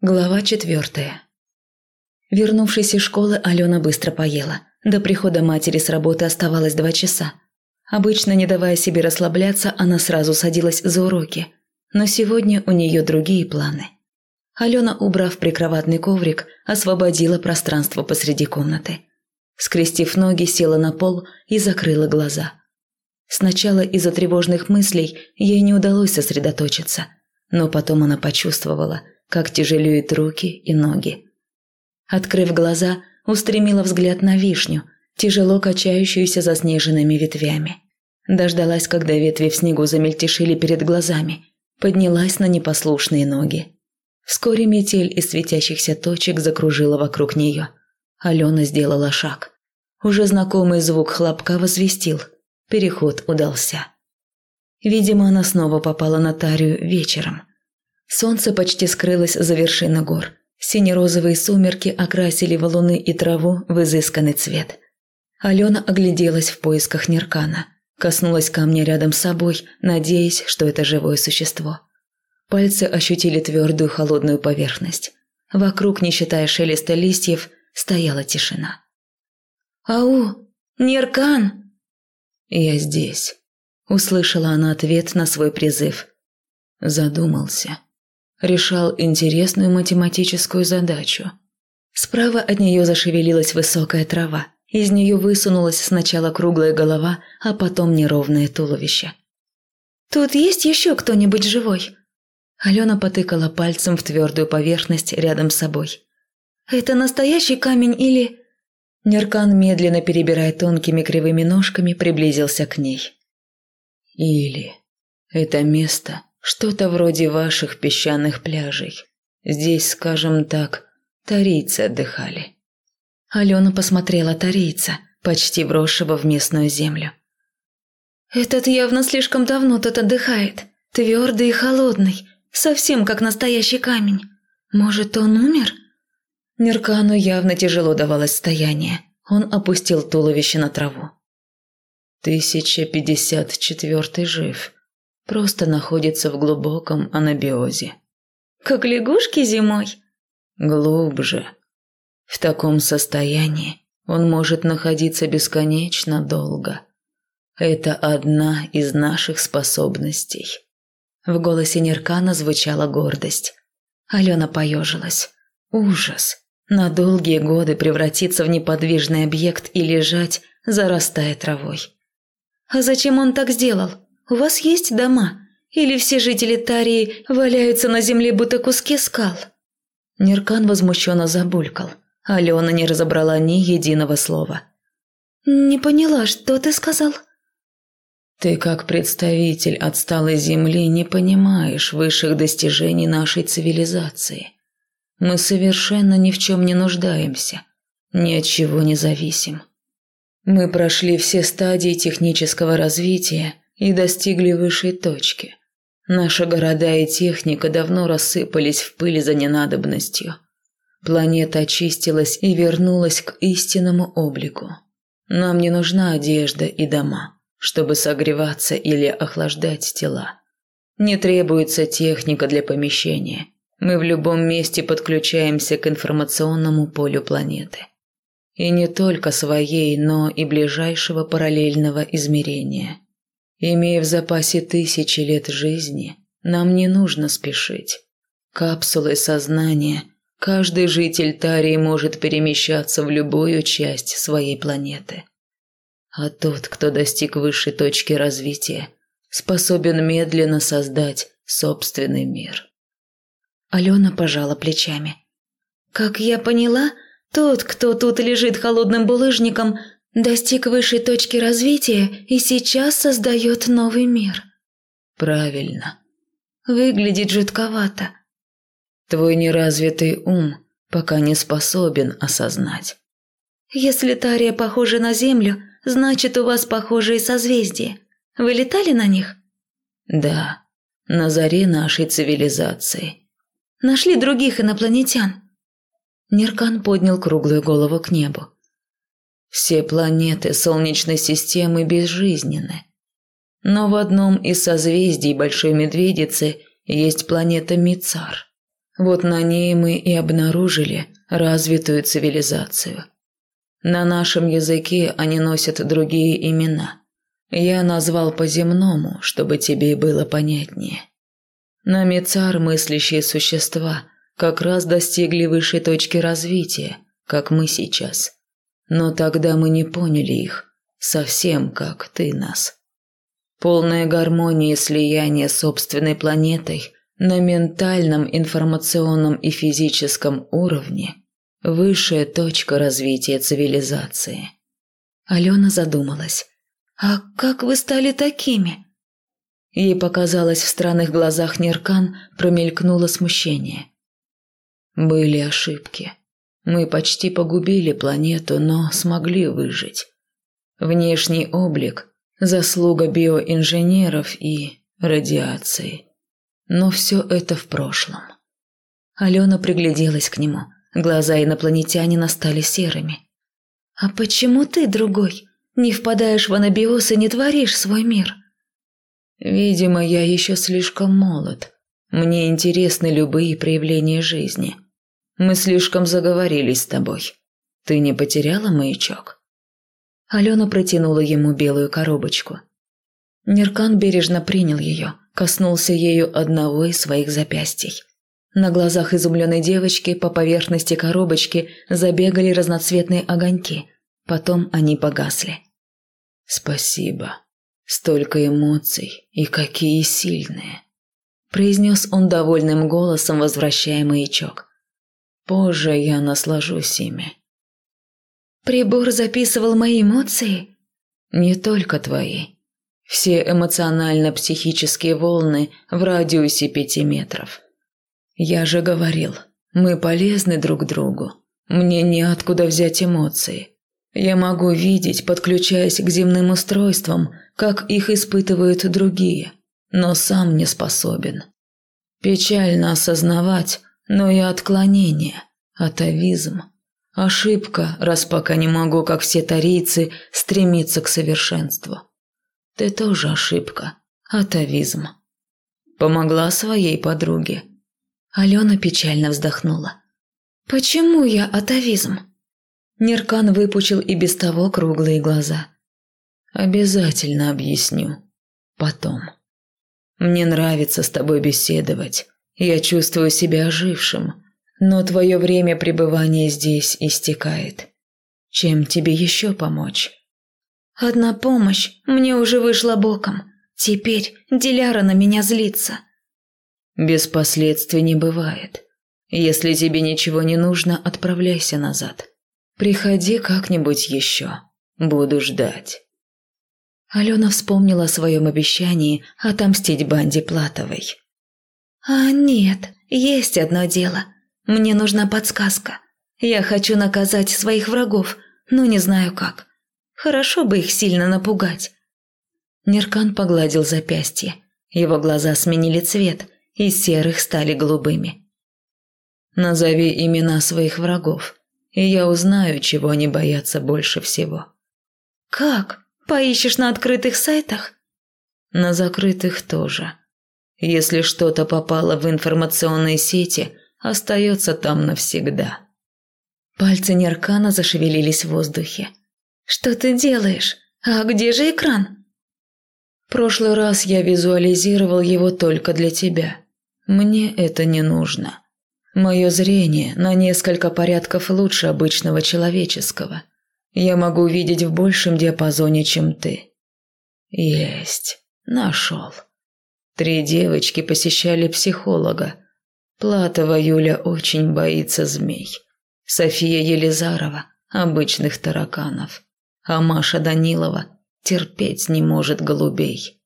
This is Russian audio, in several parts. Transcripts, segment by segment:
Глава четвертая. Вернувшись из школы, Алена быстро поела. До прихода матери с работы оставалось два часа. Обычно, не давая себе расслабляться, она сразу садилась за уроки. Но сегодня у нее другие планы. Алена, убрав прикроватный коврик, освободила пространство посреди комнаты. Скрестив ноги, села на пол и закрыла глаза. Сначала из-за тревожных мыслей ей не удалось сосредоточиться, но потом она почувствовала – как тяжелеют руки и ноги. Открыв глаза, устремила взгляд на вишню, тяжело качающуюся заснеженными ветвями. Дождалась, когда ветви в снегу замельтешили перед глазами, поднялась на непослушные ноги. Вскоре метель из светящихся точек закружила вокруг нее. Алена сделала шаг. Уже знакомый звук хлопка возвестил. Переход удался. Видимо, она снова попала на Тарию вечером – Солнце почти скрылось за вершины гор. Сине-розовые сумерки окрасили валуны и траву в изысканный цвет. Алена огляделась в поисках Неркана. Коснулась камня рядом с собой, надеясь, что это живое существо. Пальцы ощутили твердую холодную поверхность. Вокруг, не считая шелеста листьев, стояла тишина. «Ау! Неркан!» «Я здесь», – услышала она ответ на свой призыв. Задумался решал интересную математическую задачу. Справа от нее зашевелилась высокая трава. Из нее высунулась сначала круглая голова, а потом неровное туловище. «Тут есть еще кто-нибудь живой?» Алена потыкала пальцем в твердую поверхность рядом с собой. «Это настоящий камень или...» Неркан, медленно перебирая тонкими кривыми ножками, приблизился к ней. «Или... Это место что-то вроде ваших песчаных пляжей. Здесь, скажем так, тарийцы отдыхали. Алена посмотрела тарийца, почти вросшего в местную землю. «Этот явно слишком давно тут отдыхает. Твердый и холодный, совсем как настоящий камень. Может, он умер?» Неркану явно тяжело давалось стояние. Он опустил туловище на траву. «Тысяча пятьдесят четвертый жив», просто находится в глубоком анабиозе. Как лягушки зимой? Глубже. В таком состоянии он может находиться бесконечно долго. Это одна из наших способностей. В голосе Неркана звучала гордость. Алена поежилась. Ужас. На долгие годы превратиться в неподвижный объект и лежать, зарастая травой. А зачем он так сделал? У вас есть дома? Или все жители Тарии валяются на земле, будто куски скал?» Неркан возмущенно забулькал. Алена не разобрала ни единого слова. «Не поняла, что ты сказал?» «Ты, как представитель отсталой земли, не понимаешь высших достижений нашей цивилизации. Мы совершенно ни в чем не нуждаемся, ни от чего не зависим. Мы прошли все стадии технического развития и достигли высшей точки. Наши города и техника давно рассыпались в пыль за ненадобностью. Планета очистилась и вернулась к истинному облику. Нам не нужна одежда и дома, чтобы согреваться или охлаждать тела. Не требуется техника для помещения. Мы в любом месте подключаемся к информационному полю планеты. И не только своей, но и ближайшего параллельного измерения – Имея в запасе тысячи лет жизни, нам не нужно спешить. Капсулой сознания каждый житель Тарии может перемещаться в любую часть своей планеты. А тот, кто достиг высшей точки развития, способен медленно создать собственный мир. Алена пожала плечами. Как я поняла, тот, кто тут лежит холодным булыжником, Достиг высшей точки развития и сейчас создает новый мир. Правильно. Выглядит жутковато. Твой неразвитый ум пока не способен осознать. Если Тария похожа на Землю, значит у вас похожие созвездия. Вы летали на них? Да, на заре нашей цивилизации. Нашли других инопланетян? Неркан поднял круглую голову к небу. Все планеты Солнечной системы безжизненны. Но в одном из созвездий Большой Медведицы есть планета Мицар. Вот на ней мы и обнаружили развитую цивилизацию. На нашем языке они носят другие имена. Я назвал по-земному, чтобы тебе было понятнее. На Мицар мыслящие существа как раз достигли высшей точки развития, как мы сейчас. Но тогда мы не поняли их, совсем как ты нас. Полная гармония и слияние собственной планетой на ментальном, информационном и физическом уровне – высшая точка развития цивилизации. Алена задумалась. «А как вы стали такими?» Ей показалось, в странных глазах Неркан промелькнуло смущение. «Были ошибки. Мы почти погубили планету, но смогли выжить. Внешний облик – заслуга биоинженеров и радиации. Но все это в прошлом. Алена пригляделась к нему. Глаза инопланетянина стали серыми. «А почему ты другой? Не впадаешь в анабиоз и не творишь свой мир?» «Видимо, я еще слишком молод. Мне интересны любые проявления жизни. Мы слишком заговорились с тобой. Ты не потеряла маячок?» Алена протянула ему белую коробочку. Неркан бережно принял ее, коснулся ею одного из своих запястий. На глазах изумленной девочки по поверхности коробочки забегали разноцветные огоньки. Потом они погасли. «Спасибо. Столько эмоций и какие сильные!» произнес он довольным голосом, возвращая маячок. «Позже я наслажусь ими». «Прибор записывал мои эмоции?» «Не только твои. Все эмоционально-психические волны в радиусе пяти метров. Я же говорил, мы полезны друг другу. Мне неоткуда взять эмоции. Я могу видеть, подключаясь к земным устройствам, как их испытывают другие, но сам не способен. Печально осознавать, но и отклонение, атовизм. Ошибка, раз пока не могу, как все тарийцы, стремиться к совершенству. Ты тоже ошибка. Атовизм. Помогла своей подруге. Алена печально вздохнула. Почему я атовизм? Неркан выпучил и без того круглые глаза. Обязательно объясню. Потом. Мне нравится с тобой беседовать. Я чувствую себя ожившим. Но твое время пребывания здесь истекает. Чем тебе еще помочь? Одна помощь мне уже вышла боком. Теперь Диляра на меня злится. Без последствий не бывает. Если тебе ничего не нужно, отправляйся назад. Приходи как-нибудь еще. Буду ждать. Алена вспомнила о своем обещании отомстить банде Платовой. «А нет, есть одно дело. Мне нужна подсказка. Я хочу наказать своих врагов, но не знаю как. Хорошо бы их сильно напугать. Неркан погладил запястье. Его глаза сменили цвет, и серых стали голубыми. «Назови имена своих врагов, и я узнаю, чего они боятся больше всего». «Как? Поищешь на открытых сайтах?» «На закрытых тоже. Если что-то попало в информационные сети, остается там навсегда». Пальцы Неркана зашевелились в воздухе. «Что ты делаешь? А где же экран?» «Прошлый раз я визуализировал его только для тебя. Мне это не нужно. Мое зрение на несколько порядков лучше обычного человеческого. Я могу видеть в большем диапазоне, чем ты». «Есть. Нашел. Три девочки посещали психолога. Платова Юля очень боится змей. София Елизарова – обычных тараканов а Маша Данилова терпеть не может голубей.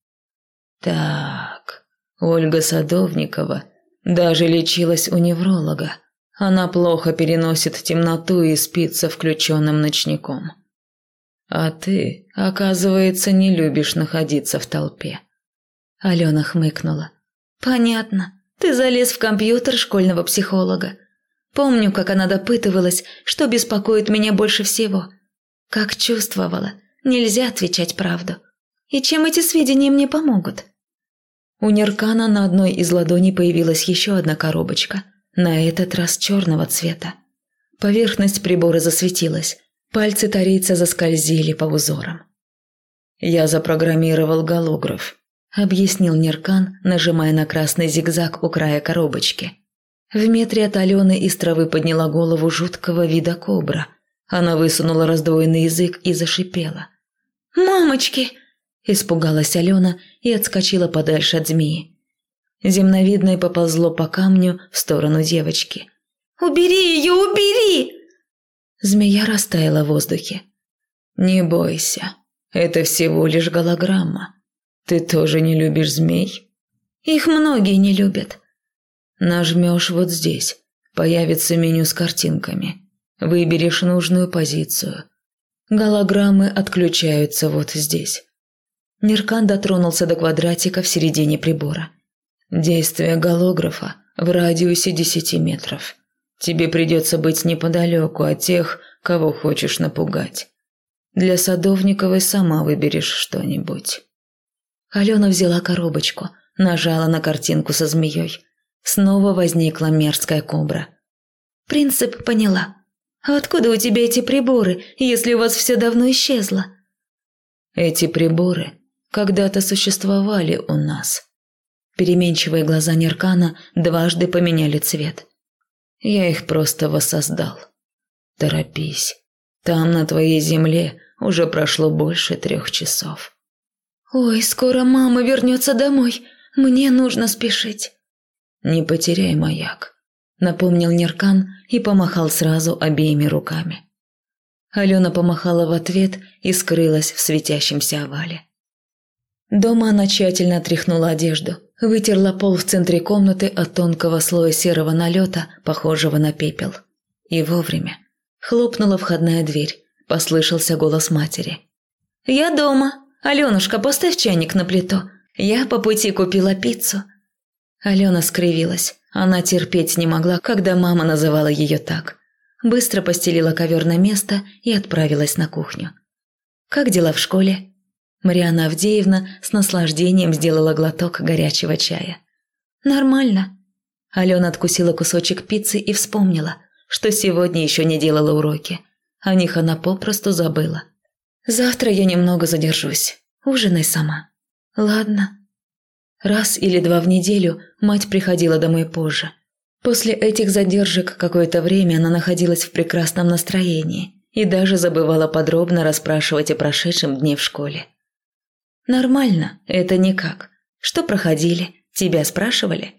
Так, Ольга Садовникова даже лечилась у невролога. Она плохо переносит темноту и спит со включенным ночником. А ты, оказывается, не любишь находиться в толпе. Алена хмыкнула. Понятно. Ты залез в компьютер школьного психолога. Помню, как она допытывалась, что беспокоит меня больше всего – как чувствовала, нельзя отвечать правду. И чем эти сведения мне помогут? У Неркана на одной из ладоней появилась еще одна коробочка. на этот раз черного цвета. Поверхность прибора засветилась, пальцы тарийца заскользили по узорам. «Я запрограммировал голограф», – объяснил Неркан, нажимая на красный зигзаг у края коробочки. В метре от Алены из травы подняла голову жуткого вида кобра. Она высунула раздвоенный язык и зашипела. «Мамочки!» – испугалась Алена и отскочила подальше от змеи. Земновидное поползло по камню в сторону девочки. «Убери ее, убери!» Змея растаяла в воздухе. «Не бойся, это всего лишь голограмма. Ты тоже не любишь змей?» «Их многие не любят», Нажмешь вот здесь. Появится меню с картинками. Выберешь нужную позицию. Голограммы отключаются вот здесь. Неркан дотронулся до квадратика в середине прибора. Действие голографа в радиусе 10 метров. Тебе придется быть неподалеку от тех, кого хочешь напугать. Для Садовниковой сама выберешь что-нибудь. Алена взяла коробочку, нажала на картинку со змеей. Снова возникла мерзкая кобра. «Принцип поняла. Откуда у тебя эти приборы, если у вас все давно исчезло?» «Эти приборы когда-то существовали у нас». Переменчивые глаза Неркана дважды поменяли цвет. «Я их просто воссоздал. Торопись. Там, на твоей земле, уже прошло больше трех часов». «Ой, скоро мама вернется домой. Мне нужно спешить». «Не потеряй маяк», – напомнил Неркан и помахал сразу обеими руками. Алена помахала в ответ и скрылась в светящемся овале. Дома она тщательно отряхнула одежду, вытерла пол в центре комнаты от тонкого слоя серого налета, похожего на пепел. И вовремя. Хлопнула входная дверь, послышался голос матери. «Я дома. Аленушка, поставь чайник на плиту. Я по пути купила пиццу. Алена скривилась. Она терпеть не могла, когда мама называла ее так. Быстро постелила ковер на место и отправилась на кухню. «Как дела в школе?» Мариана Авдеевна с наслаждением сделала глоток горячего чая. «Нормально». Алена откусила кусочек пиццы и вспомнила, что сегодня еще не делала уроки. О них она попросту забыла. «Завтра я немного задержусь. Ужинай сама». «Ладно», Раз или два в неделю мать приходила домой позже. После этих задержек какое-то время она находилась в прекрасном настроении и даже забывала подробно расспрашивать о прошедшем дне в школе. «Нормально, это никак. Что проходили? Тебя спрашивали?»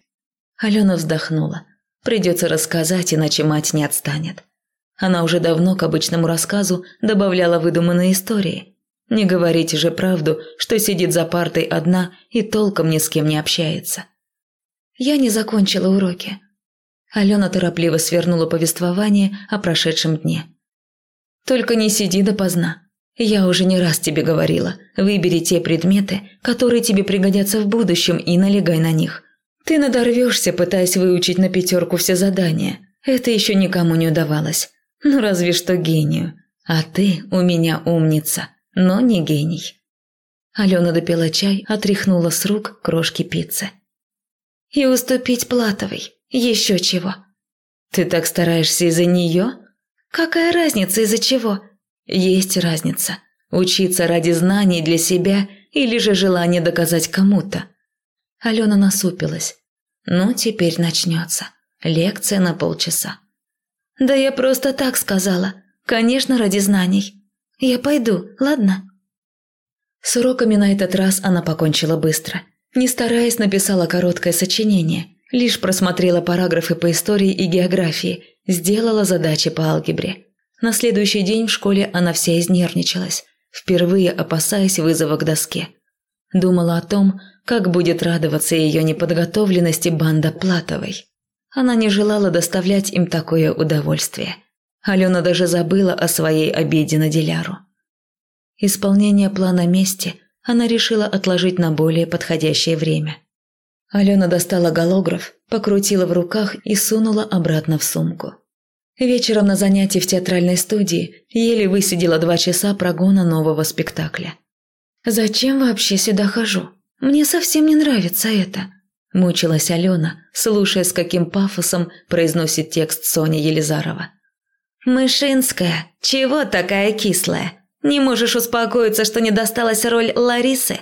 Алена вздохнула. «Придется рассказать, иначе мать не отстанет». Она уже давно к обычному рассказу добавляла выдуманные истории, не говорите же правду, что сидит за партой одна и толком ни с кем не общается. Я не закончила уроки. Алена торопливо свернула повествование о прошедшем дне. Только не сиди допоздна. Я уже не раз тебе говорила. Выбери те предметы, которые тебе пригодятся в будущем, и налегай на них. Ты надорвешься, пытаясь выучить на пятерку все задания. Это еще никому не удавалось. Ну, разве что гению. А ты у меня умница но не гений. Алена допила чай, отряхнула с рук крошки пиццы. «И уступить Платовой. Еще чего». «Ты так стараешься из-за нее?» «Какая разница из-за чего?» «Есть разница. Учиться ради знаний для себя или же желание доказать кому-то». Алена насупилась. «Ну, теперь начнется. Лекция на полчаса». «Да я просто так сказала. Конечно, ради знаний. Я пойду, ладно?» С уроками на этот раз она покончила быстро. Не стараясь, написала короткое сочинение, лишь просмотрела параграфы по истории и географии, сделала задачи по алгебре. На следующий день в школе она вся изнервничалась, впервые опасаясь вызова к доске. Думала о том, как будет радоваться ее неподготовленности банда Платовой. Она не желала доставлять им такое удовольствие – Алена даже забыла о своей обиде на Диляру. Исполнение плана мести она решила отложить на более подходящее время. Алена достала голограф, покрутила в руках и сунула обратно в сумку. Вечером на занятии в театральной студии еле высидела два часа прогона нового спектакля. «Зачем вообще сюда хожу? Мне совсем не нравится это». Мучилась Алена, слушая, с каким пафосом произносит текст Соня Елизарова. «Мышинская, чего такая кислая? Не можешь успокоиться, что не досталась роль Ларисы?»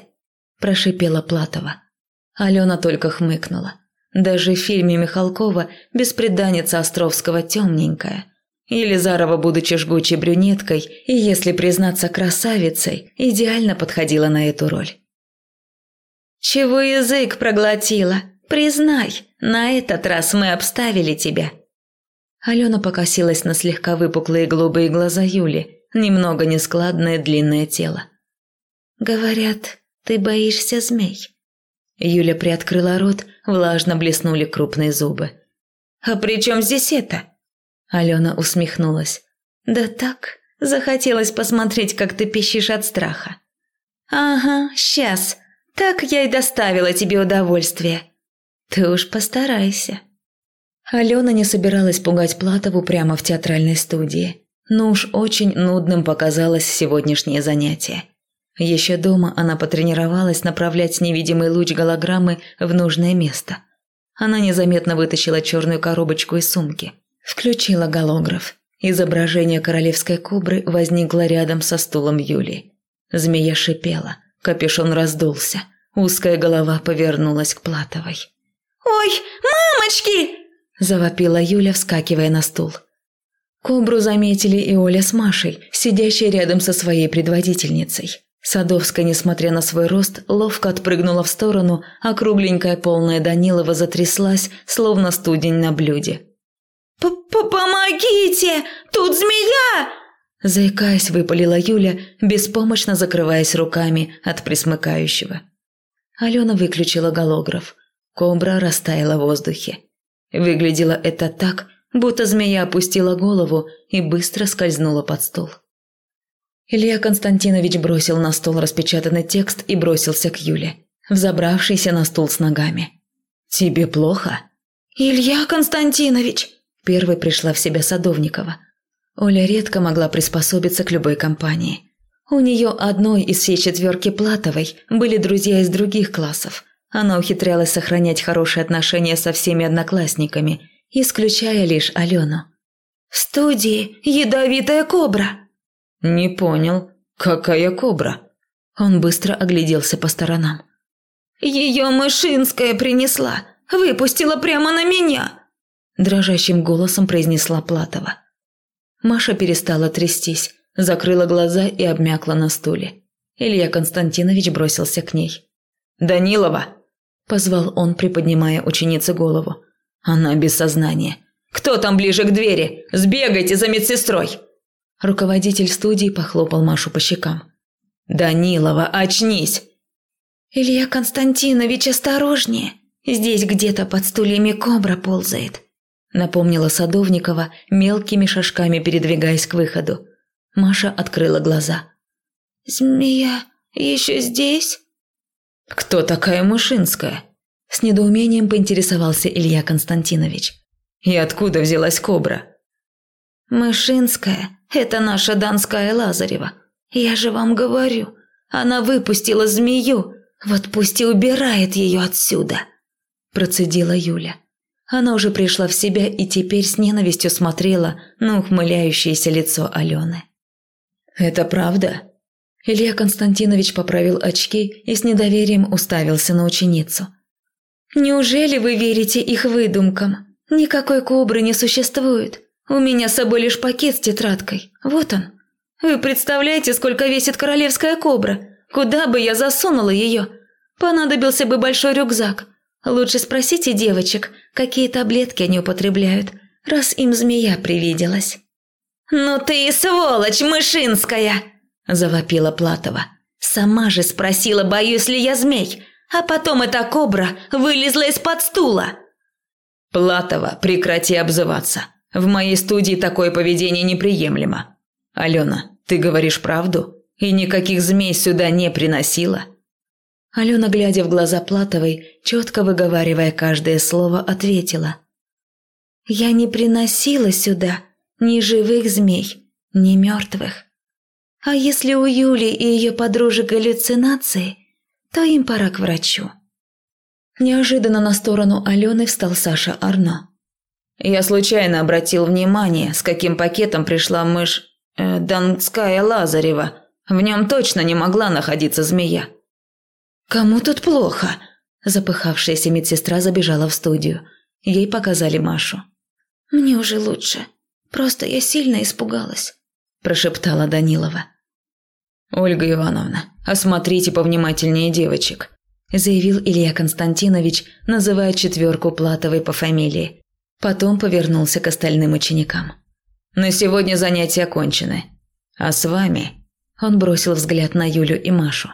Прошипела Платова. Алена только хмыкнула. Даже в фильме Михалкова беспреданница Островского темненькая. Елизарова, будучи жгучей брюнеткой и, если признаться, красавицей, идеально подходила на эту роль. «Чего язык проглотила? Признай, на этот раз мы обставили тебя». Алена покосилась на слегка выпуклые голубые глаза Юли, немного нескладное длинное тело. «Говорят, ты боишься змей». Юля приоткрыла рот, влажно блеснули крупные зубы. «А при чем здесь это?» Алена усмехнулась. «Да так, захотелось посмотреть, как ты пищишь от страха». «Ага, сейчас. Так я и доставила тебе удовольствие. Ты уж постарайся». Алена не собиралась пугать Платову прямо в театральной студии, но уж очень нудным показалось сегодняшнее занятие. Еще дома она потренировалась направлять невидимый луч голограммы в нужное место. Она незаметно вытащила черную коробочку из сумки, включила голограф. Изображение королевской кобры возникло рядом со стулом Юли. Змея шипела – Капюшон раздулся. Узкая голова повернулась к Платовой. «Ой, мамочки!» – завопила Юля, вскакивая на стул. Кобру заметили и Оля с Машей, сидящие рядом со своей предводительницей. Садовская, несмотря на свой рост, ловко отпрыгнула в сторону, а кругленькая полная Данилова затряслась, словно студень на блюде. П -п «Помогите! Тут змея!» Заикаясь, выпалила Юля, беспомощно закрываясь руками от присмыкающего. Алена выключила голограф. Кобра растаяла в воздухе. Выглядело это так, будто змея опустила голову и быстро скользнула под стол. Илья Константинович бросил на стол распечатанный текст и бросился к Юле, взобравшийся на стул с ногами. «Тебе плохо?» «Илья Константинович!» Первой пришла в себя Садовникова – Оля редко могла приспособиться к любой компании. У нее одной из всей четверки Платовой были друзья из других классов. Она ухитрялась сохранять хорошие отношения со всеми одноклассниками, исключая лишь Алену. «В студии ядовитая кобра!» «Не понял. Какая кобра?» Он быстро огляделся по сторонам. «Ее Мышинская принесла! Выпустила прямо на меня!» Дрожащим голосом произнесла Платова. Маша перестала трястись, закрыла глаза и обмякла на стуле. Илья Константинович бросился к ней. «Данилова!» – позвал он, приподнимая ученице голову. «Она без сознания. Кто там ближе к двери? Сбегайте за медсестрой!» Руководитель студии похлопал Машу по щекам. «Данилова, очнись!» «Илья Константинович, осторожнее! Здесь где-то под стульями кобра ползает!» Напомнила Садовникова, мелкими шажками передвигаясь к выходу. Маша открыла глаза. «Змея еще здесь?» «Кто такая Мышинская?» С недоумением поинтересовался Илья Константинович. «И откуда взялась кобра?» «Мышинская – это наша Донская Лазарева. Я же вам говорю, она выпустила змею, вот пусть и убирает ее отсюда», – процедила Юля. Она уже пришла в себя и теперь с ненавистью смотрела на ухмыляющееся лицо Алены. «Это правда?» Илья Константинович поправил очки и с недоверием уставился на ученицу. «Неужели вы верите их выдумкам? Никакой кобры не существует. У меня с собой лишь пакет с тетрадкой. Вот он. Вы представляете, сколько весит королевская кобра? Куда бы я засунула ее? Понадобился бы большой рюкзак. Лучше спросите девочек, какие таблетки они употребляют, раз им змея привиделась». «Ну ты и сволочь мышинская!» – завопила Платова. «Сама же спросила, боюсь ли я змей, а потом эта кобра вылезла из-под стула». «Платова, прекрати обзываться. В моей студии такое поведение неприемлемо. Алена, ты говоришь правду? И никаких змей сюда не приносила?» Алена, глядя в глаза Платовой, четко выговаривая каждое слово, ответила. «Я не приносила сюда ни живых змей, ни мертвых. А если у Юли и ее подружек галлюцинации, то им пора к врачу». Неожиданно на сторону Алены встал Саша Арно. «Я случайно обратил внимание, с каким пакетом пришла мышь э, Донская Лазарева. В нем точно не могла находиться змея». «Кому тут плохо?» Запыхавшаяся медсестра забежала в студию. Ей показали Машу. «Мне уже лучше. Просто я сильно испугалась», – прошептала Данилова. «Ольга Ивановна, осмотрите повнимательнее девочек», – заявил Илья Константинович, называя четверку Платовой по фамилии. Потом повернулся к остальным ученикам. «На сегодня занятия окончены. А с вами...» Он бросил взгляд на Юлю и Машу.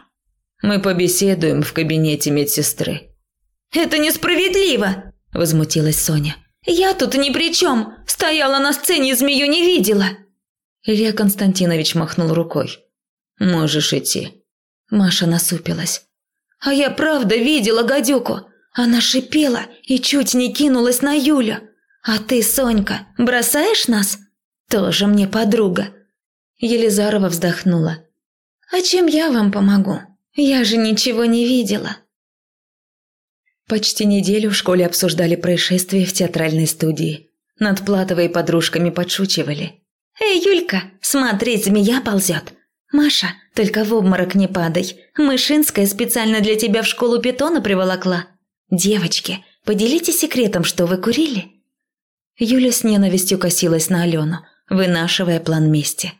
«Мы побеседуем в кабинете медсестры». «Это несправедливо!» – возмутилась Соня. «Я тут ни при чем! Стояла на сцене змею не видела!» Илья Константинович махнул рукой. «Можешь идти». Маша насупилась. «А я правда видела гадюку. Она шипела и чуть не кинулась на Юлю. А ты, Сонька, бросаешь нас? Тоже мне подруга». Елизарова вздохнула. «А чем я вам помогу? Я же ничего не видела». Почти неделю в школе обсуждали происшествие в театральной студии. Над Платовой подружками подшучивали. «Эй, Юлька, смотри, змея ползет. Маша, только в обморок не падай. Мышинская специально для тебя в школу питона приволокла. Девочки, поделитесь секретом, что вы курили?» Юля с ненавистью косилась на Алену, вынашивая план мести.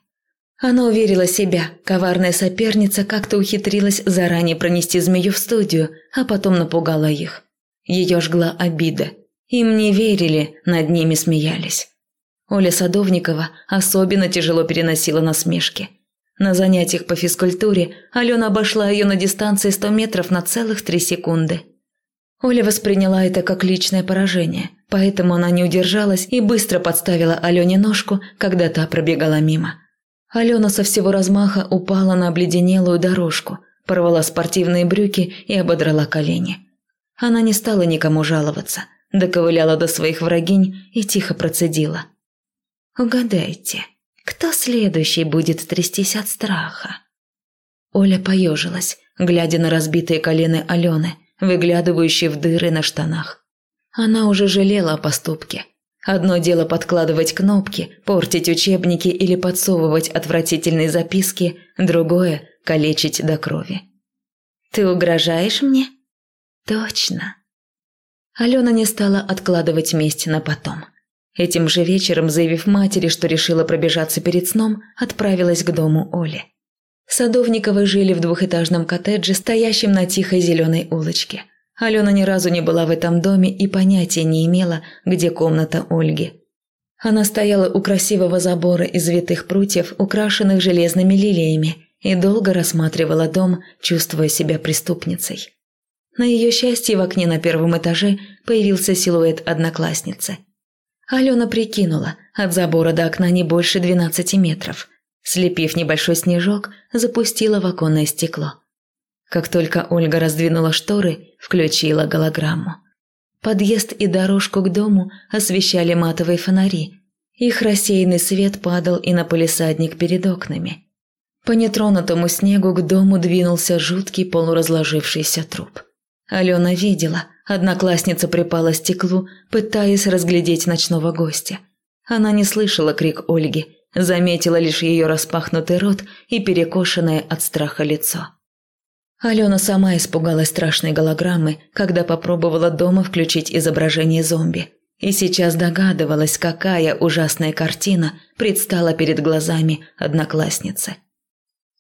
Она уверила себя, коварная соперница как-то ухитрилась заранее пронести змею в студию, а потом напугала их. Ее жгла обида. Им не верили, над ними смеялись. Оля Садовникова особенно тяжело переносила насмешки. На занятиях по физкультуре Алена обошла ее на дистанции 100 метров на целых 3 секунды. Оля восприняла это как личное поражение, поэтому она не удержалась и быстро подставила Алене ножку, когда та пробегала мимо. Алена со всего размаха упала на обледенелую дорожку, порвала спортивные брюки и ободрала колени. Она не стала никому жаловаться, доковыляла до своих врагинь и тихо процедила. «Угадайте, кто следующий будет трястись от страха?» Оля поежилась, глядя на разбитые колены Алены, выглядывающие в дыры на штанах. Она уже жалела о поступке – Одно дело подкладывать кнопки, портить учебники или подсовывать отвратительные записки, другое – калечить до крови. «Ты угрожаешь мне?» «Точно». Алена не стала откладывать месть на потом. Этим же вечером, заявив матери, что решила пробежаться перед сном, отправилась к дому Оли. Садовниковы жили в двухэтажном коттедже, стоящем на тихой зеленой улочке – Алена ни разу не была в этом доме и понятия не имела, где комната Ольги. Она стояла у красивого забора из витых прутьев, украшенных железными лилиями, и долго рассматривала дом, чувствуя себя преступницей. На ее счастье в окне на первом этаже появился силуэт одноклассницы. Алена прикинула, от забора до окна не больше 12 метров. Слепив небольшой снежок, запустила в оконное стекло. Как только Ольга раздвинула шторы, включила голограмму. Подъезд и дорожку к дому освещали матовые фонари. Их рассеянный свет падал и на полисадник перед окнами. По нетронутому снегу к дому двинулся жуткий полуразложившийся труп. Алена видела, одноклассница припала стеклу, пытаясь разглядеть ночного гостя. Она не слышала крик Ольги, заметила лишь ее распахнутый рот и перекошенное от страха лицо. Алена сама испугалась страшной голограммы, когда попробовала дома включить изображение зомби. И сейчас догадывалась, какая ужасная картина предстала перед глазами одноклассницы.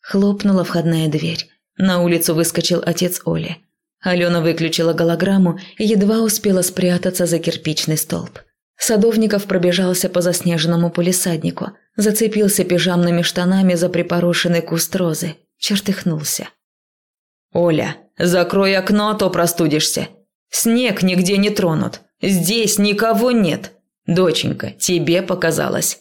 Хлопнула входная дверь. На улицу выскочил отец Оли. Алена выключила голограмму и едва успела спрятаться за кирпичный столб. Садовников пробежался по заснеженному полисаднику, зацепился пижамными штанами за припорошенный куст розы, чертыхнулся. «Оля, закрой окно, а то простудишься. Снег нигде не тронут. Здесь никого нет. Доченька, тебе показалось».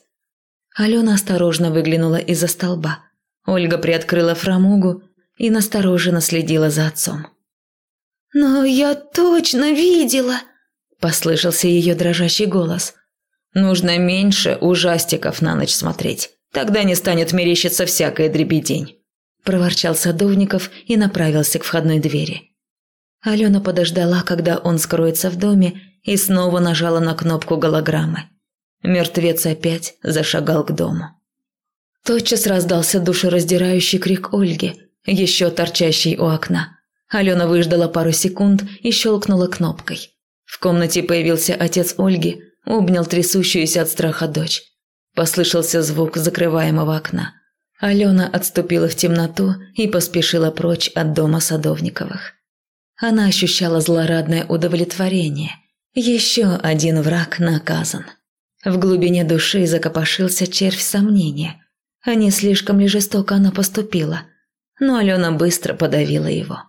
Алена осторожно выглянула из-за столба. Ольга приоткрыла фрамугу и настороженно следила за отцом. «Но я точно видела!» – послышался ее дрожащий голос. «Нужно меньше ужастиков на ночь смотреть. Тогда не станет мерещиться всякая дребедень» проворчал Садовников и направился к входной двери. Алена подождала, когда он скроется в доме, и снова нажала на кнопку голограммы. Мертвец опять зашагал к дому. Тотчас раздался душераздирающий крик Ольги, еще торчащий у окна. Алена выждала пару секунд и щелкнула кнопкой. В комнате появился отец Ольги, обнял трясущуюся от страха дочь. Послышался звук закрываемого окна. Алена отступила в темноту и поспешила прочь от дома Садовниковых. Она ощущала злорадное удовлетворение. Еще один враг наказан. В глубине души закопошился червь сомнения. А не слишком ли жестоко она поступила? Но Алена быстро подавила его.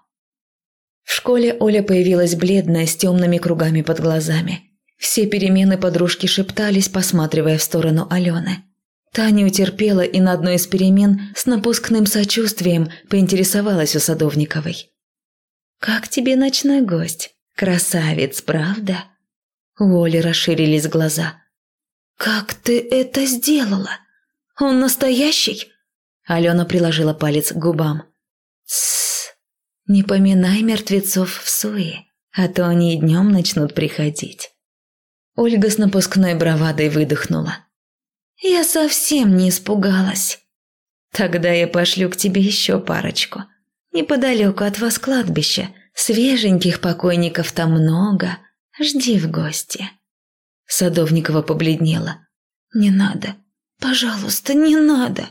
В школе Оля появилась бледная, с темными кругами под глазами. Все перемены подружки шептались, посматривая в сторону Алены. Таня утерпела и на одной из перемен с напускным сочувствием поинтересовалась у Садовниковой. «Как тебе ночной гость? Красавец, правда?» У Оли расширились глаза. «Как ты это сделала? Он настоящий?» Алена приложила палец к губам. «Тссс, не поминай мертвецов в суе, а то они и днем начнут приходить». Ольга с напускной бравадой выдохнула. «Я совсем не испугалась. Тогда я пошлю к тебе еще парочку. Неподалеку от вас кладбище. Свеженьких покойников там много. Жди в гости». Садовникова побледнела. «Не надо. Пожалуйста, не надо».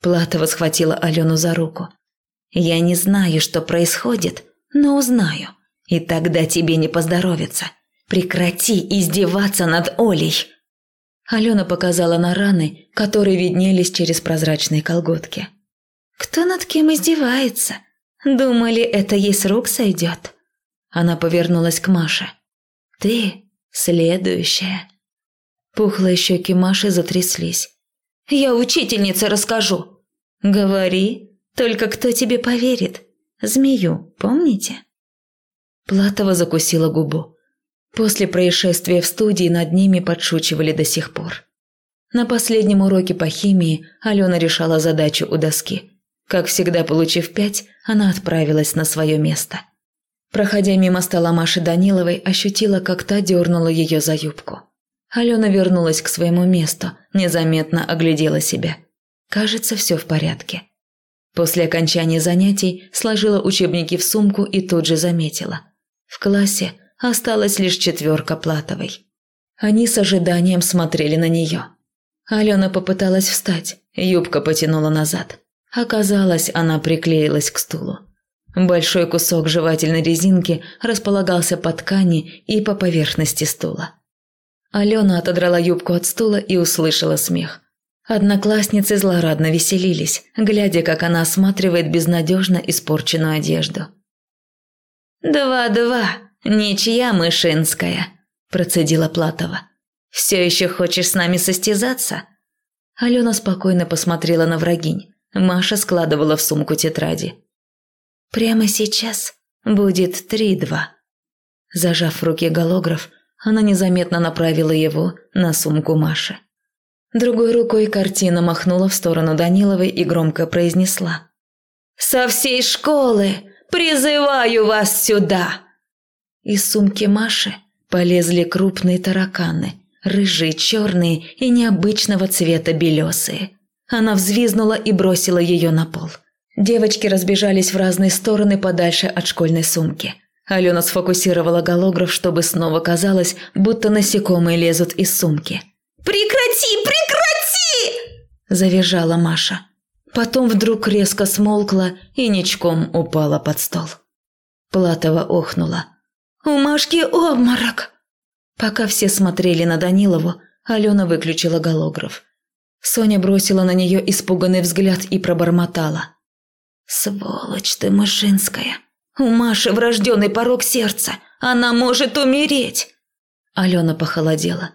Платова схватила Алену за руку. «Я не знаю, что происходит, но узнаю. И тогда тебе не поздоровится. Прекрати издеваться над Олей!» Алена показала на раны, которые виднелись через прозрачные колготки. «Кто над кем издевается? Думали, это ей с рук сойдет?» Она повернулась к Маше. «Ты следующая». Пухлые щеки Маши затряслись. «Я учительнице расскажу». «Говори, только кто тебе поверит? Змею, помните?» Платова закусила губу. После происшествия в студии над ними подшучивали до сих пор. На последнем уроке по химии Алена решала задачу у доски. Как всегда, получив пять, она отправилась на свое место. Проходя мимо стола Маши Даниловой, ощутила, как та дернула ее за юбку. Алена вернулась к своему месту, незаметно оглядела себя. Кажется, все в порядке. После окончания занятий сложила учебники в сумку и тут же заметила. В классе осталась лишь четверка Платовой. Они с ожиданием смотрели на нее. Алена попыталась встать, юбка потянула назад. Оказалось, она приклеилась к стулу. Большой кусок жевательной резинки располагался по ткани и по поверхности стула. Алена отодрала юбку от стула и услышала смех. Одноклассницы злорадно веселились, глядя, как она осматривает безнадежно испорченную одежду. «Два-два, ничья мышинская», – процедила Платова. «Все еще хочешь с нами состязаться?» Алена спокойно посмотрела на врагинь. Маша складывала в сумку тетради. «Прямо сейчас будет три-два». Зажав в руке голограф, она незаметно направила его на сумку Маши. Другой рукой картина махнула в сторону Даниловой и громко произнесла. «Со всей школы призываю вас сюда!» Из сумки Маши полезли крупные тараканы, рыжие, черные и необычного цвета белесые. Она взвизнула и бросила ее на пол. Девочки разбежались в разные стороны подальше от школьной сумки. Алена сфокусировала голограф, чтобы снова казалось, будто насекомые лезут из сумки. «Прекрати, прекрати!» – завизжала Маша. Потом вдруг резко смолкла и ничком упала под стол. Платова охнула. «У Машки обморок!» Пока все смотрели на Данилову, Алена выключила голограф. Соня бросила на нее испуганный взгляд и пробормотала. «Сволочь ты, мышинская! У Маши врожденный порог сердца! Она может умереть!» Алена похолодела.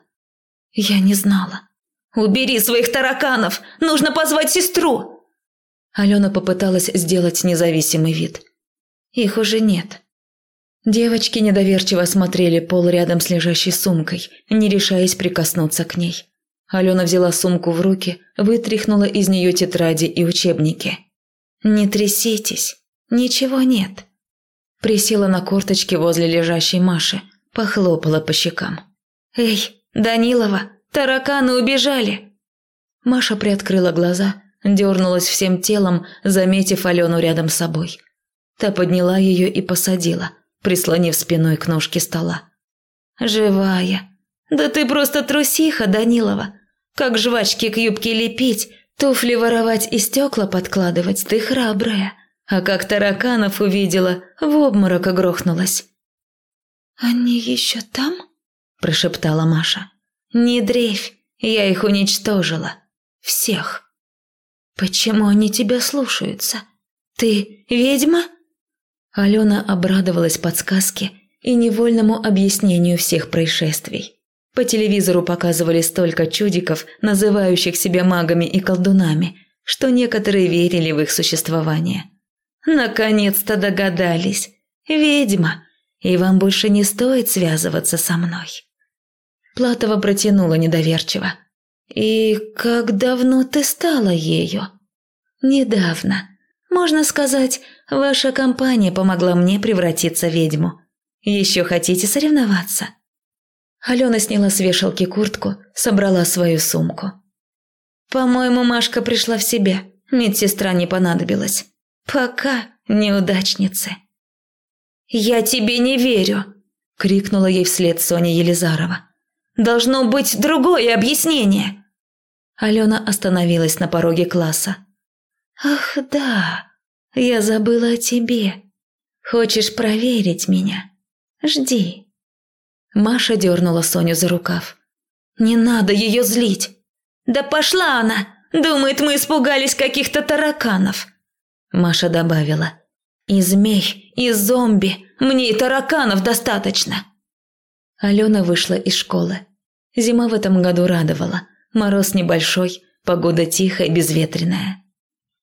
«Я не знала». «Убери своих тараканов! Нужно позвать сестру!» Алена попыталась сделать независимый вид. «Их уже нет». Девочки недоверчиво смотрели пол рядом с лежащей сумкой, не решаясь прикоснуться к ней. Алена взяла сумку в руки, вытряхнула из нее тетради и учебники. «Не тряситесь, ничего нет». Присела на корточки возле лежащей Маши, похлопала по щекам. «Эй, Данилова, тараканы убежали!» Маша приоткрыла глаза, дернулась всем телом, заметив Алену рядом с собой. Та подняла ее и посадила, прислонив спиной к ножке стола. «Живая! Да ты просто трусиха, Данилова! Как жвачки к юбке лепить, туфли воровать и стекла подкладывать, ты храбрая!» А как тараканов увидела, в обморок грохнулась. «Они еще там?» – прошептала Маша. «Не дрейфь, я их уничтожила. Всех». «Почему они тебя слушаются? Ты ведьма?» Алена обрадовалась подсказке и невольному объяснению всех происшествий. По телевизору показывали столько чудиков, называющих себя магами и колдунами, что некоторые верили в их существование. Наконец-то догадались. Ведьма, и вам больше не стоит связываться со мной. Платова протянула недоверчиво. И как давно ты стала ею? Недавно. Можно сказать, ваша компания помогла мне превратиться в ведьму. Еще хотите соревноваться? Алена сняла с вешалки куртку, собрала свою сумку. По-моему, Машка пришла в себя. Медсестра не понадобилась. Пока, неудачницы. «Я тебе не верю!» – крикнула ей вслед Соня Елизарова. «Должно быть другое объяснение!» Алена остановилась на пороге класса. «Ах да, я забыла о тебе. Хочешь проверить меня? Жди». Маша дернула Соню за рукав. «Не надо ее злить!» «Да пошла она! Думает, мы испугались каких-то тараканов!» Маша добавила. «И змей, и зомби, мне и тараканов достаточно!» Алена вышла из школы. Зима в этом году радовала. Мороз небольшой, погода тихая, безветренная.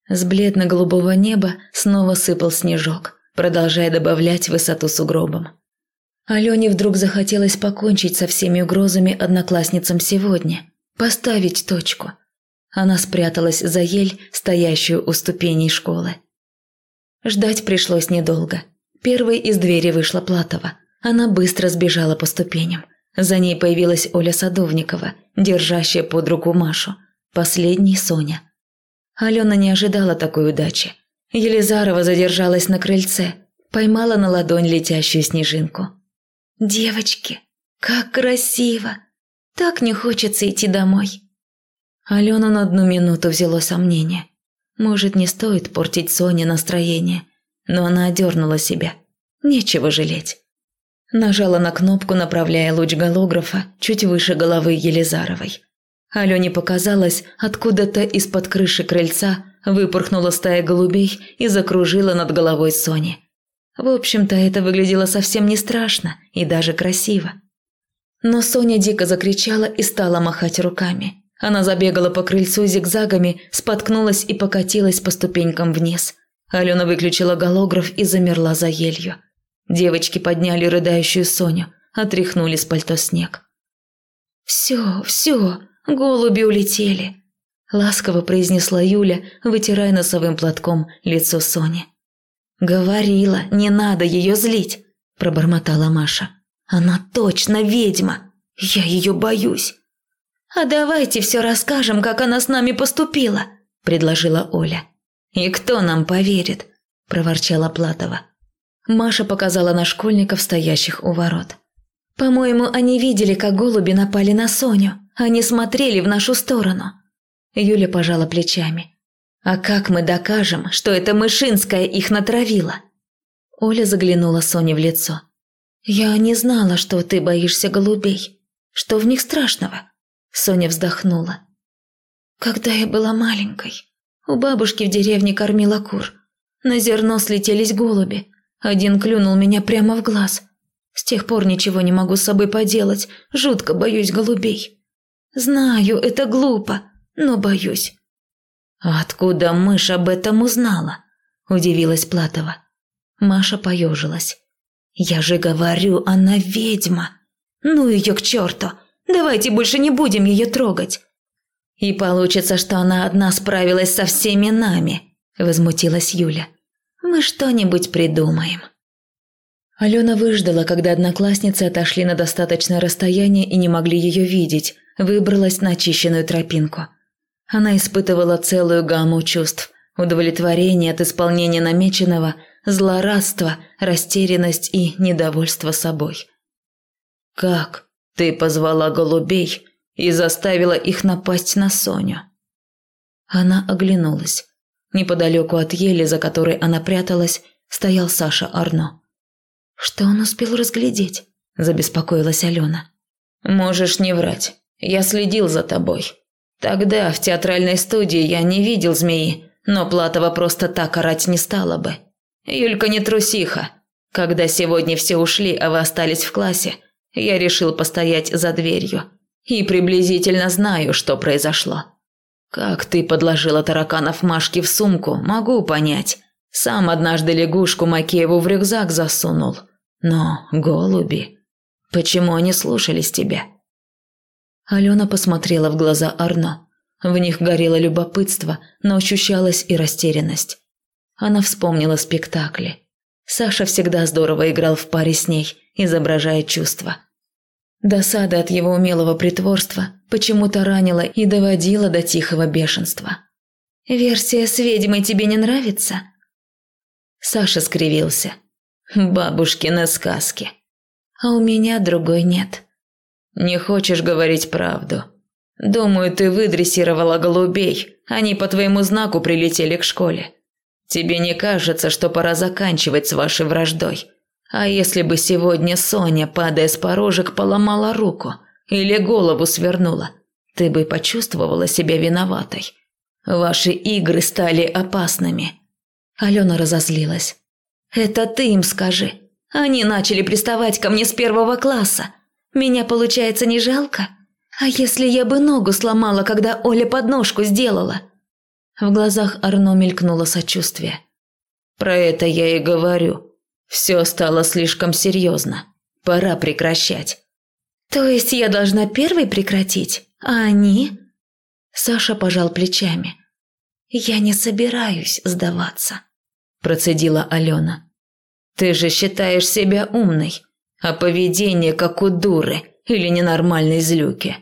С бледно-голубого неба снова сыпал снежок, продолжая добавлять высоту сугробам. Алене вдруг захотелось покончить со всеми угрозами одноклассницам сегодня, поставить точку – она спряталась за ель, стоящую у ступеней школы. Ждать пришлось недолго. Первой из двери вышла Платова. Она быстро сбежала по ступеням. За ней появилась Оля Садовникова, держащая под руку Машу. Последний – Соня. Алена не ожидала такой удачи. Елизарова задержалась на крыльце, поймала на ладонь летящую снежинку. «Девочки, как красиво! Так не хочется идти домой!» Алену на одну минуту взяло сомнение. Может, не стоит портить Соне настроение, но она одернула себя. Нечего жалеть. Нажала на кнопку, направляя луч голографа чуть выше головы Елизаровой. Алене показалось, откуда-то из-под крыши крыльца выпорхнула стая голубей и закружила над головой Сони. В общем-то, это выглядело совсем не страшно и даже красиво. Но Соня дико закричала и стала махать руками. Она забегала по крыльцу зигзагами, споткнулась и покатилась по ступенькам вниз. Алена выключила голограф и замерла за елью. Девочки подняли рыдающую Соню, отряхнули с пальто снег. «Все, все, голуби улетели», – ласково произнесла Юля, вытирая носовым платком лицо Сони. «Говорила, не надо ее злить», – пробормотала Маша. «Она точно ведьма. Я ее боюсь». «А давайте все расскажем, как она с нами поступила», – предложила Оля. «И кто нам поверит?» – проворчала Платова. Маша показала на школьников, стоящих у ворот. «По-моему, они видели, как голуби напали на Соню. Они смотрели в нашу сторону». Юля пожала плечами. «А как мы докажем, что это Мышинская их натравила?» Оля заглянула Соне в лицо. «Я не знала, что ты боишься голубей. Что в них страшного?» Соня вздохнула. Когда я была маленькой, у бабушки в деревне кормила кур. На зерно слетелись голуби. Один клюнул меня прямо в глаз. С тех пор ничего не могу с собой поделать, жутко боюсь голубей. Знаю, это глупо, но боюсь. «А откуда мышь об этом узнала?» – удивилась Платова. Маша поежилась. «Я же говорю, она ведьма. Ну ее к черту, Давайте больше не будем ее трогать. И получится, что она одна справилась со всеми нами, возмутилась Юля. Мы что-нибудь придумаем. Алена выждала, когда одноклассницы отошли на достаточное расстояние и не могли ее видеть, выбралась на очищенную тропинку. Она испытывала целую гамму чувств – удовлетворение от исполнения намеченного, злорадство, растерянность и недовольство собой. «Как ты позвала голубей и заставила их напасть на Соню?» Она оглянулась. Неподалеку от ели, за которой она пряталась, стоял Саша Арно. «Что он успел разглядеть?» – забеспокоилась Алена. «Можешь не врать. Я следил за тобой. Тогда в театральной студии я не видел змеи, но Платова просто так орать не стала бы. Юлька не трусиха. Когда сегодня все ушли, а вы остались в классе, я решил постоять за дверью. И приблизительно знаю, что произошло. Как ты подложила тараканов Машке в сумку, могу понять. Сам однажды лягушку Макееву в рюкзак засунул. Но голуби... Почему они слушались тебя? Алена посмотрела в глаза Арно. В них горело любопытство, но ощущалась и растерянность. Она вспомнила спектакли. Саша всегда здорово играл в паре с ней, изображая чувства. Досада от его умелого притворства почему-то ранила и доводила до тихого бешенства. «Версия с ведьмой тебе не нравится?» Саша скривился. «Бабушкины сказки. А у меня другой нет». «Не хочешь говорить правду?» «Думаю, ты выдрессировала голубей. Они по твоему знаку прилетели к школе. Тебе не кажется, что пора заканчивать с вашей враждой? А если бы сегодня Соня, падая с порожек, поломала руку или голову свернула, ты бы почувствовала себя виноватой. Ваши игры стали опасными. Алена разозлилась. Это ты им скажи. Они начали приставать ко мне с первого класса. Меня, получается, не жалко? А если я бы ногу сломала, когда Оля подножку сделала? В глазах Арно мелькнуло сочувствие. Про это я и говорю. Все стало слишком серьезно. Пора прекращать. То есть я должна первой прекратить, а они? Саша пожал плечами. Я не собираюсь сдаваться, процедила Алена. Ты же считаешь себя умной, а поведение как у дуры или ненормальной злюки.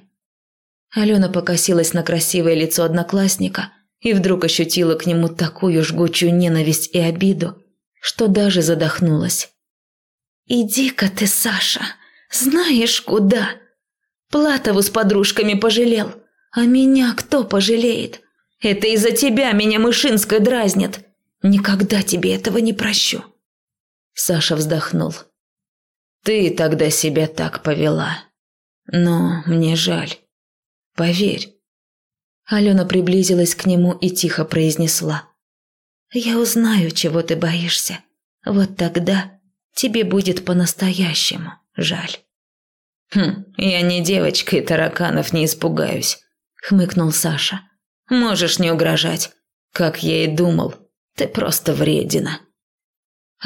Алена покосилась на красивое лицо одноклассника и вдруг ощутила к нему такую жгучую ненависть и обиду, что даже задохнулась. «Иди-ка ты, Саша, знаешь куда? Платову с подружками пожалел, а меня кто пожалеет? Это из-за тебя меня Мышинская дразнит. Никогда тебе этого не прощу». Саша вздохнул. «Ты тогда себя так повела. Но мне жаль. Поверь». Алена приблизилась к нему и тихо произнесла. «Я узнаю, чего ты боишься. Вот тогда тебе будет по-настоящему жаль». «Хм, я не девочка и тараканов не испугаюсь», – хмыкнул Саша. «Можешь не угрожать. Как я и думал, ты просто вредина».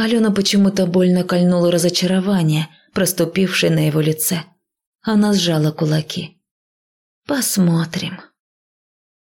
Алена почему-то больно кольнула разочарование, проступившее на его лице. Она сжала кулаки. «Посмотрим».